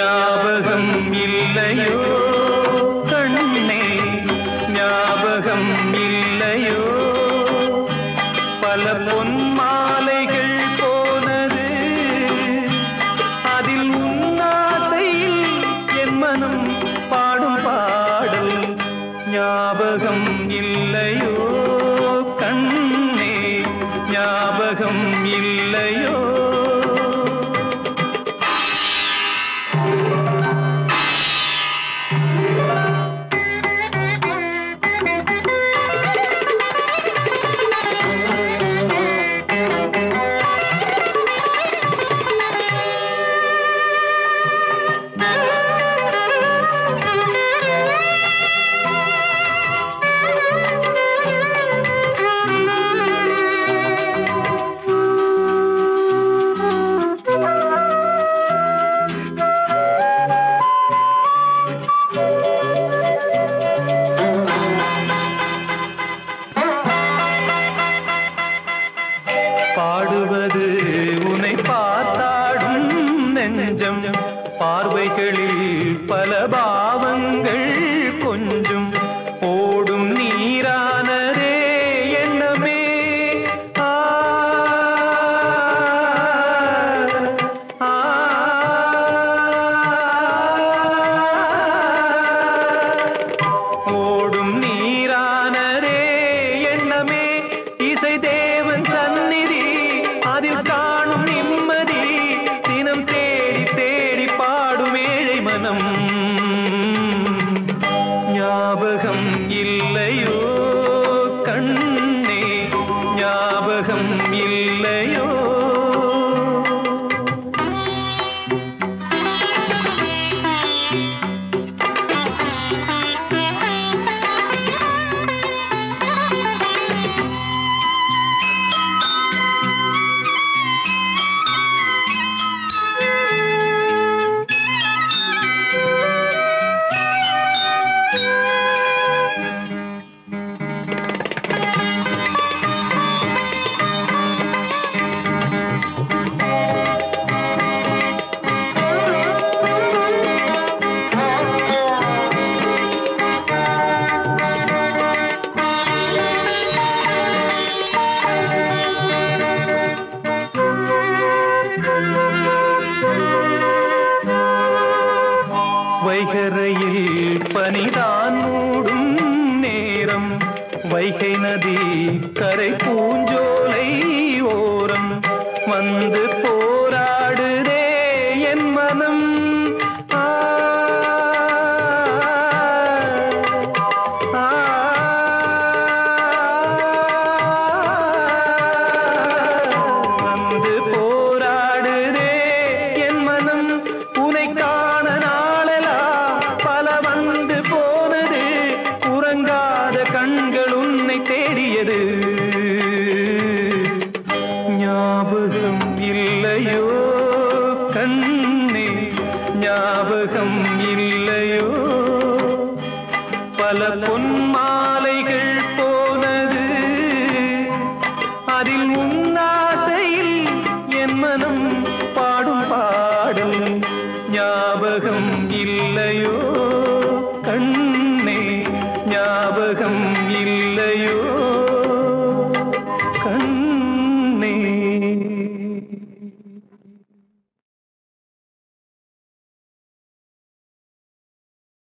ஞாபகம் இல்லையோ? கண்ணே ஞாபகம் இல்லையோ? பல பொன் மாலைகள் போனது அதில் உன்னாதையில் என் மனம் பாடும் பாடல் ஞாபகம் இல்லையோ? நெஞ்சம் பார்வைகளில் பல பாவங்கள். ஞாபகம் இல்லையோ வைகரையில் பனிதான் மூடும் நேரம். வைகை நதி கரை பூஞ்சோலை ஓரம். வந்து போராடுதே என் மனம். இன்னும் இல்லையோ? பல பொன் மாலைகள் போனது. அதில் உன்னாசையில் என் மனம் பாடும் பாடல் ஞாபகம் இல்லையோ?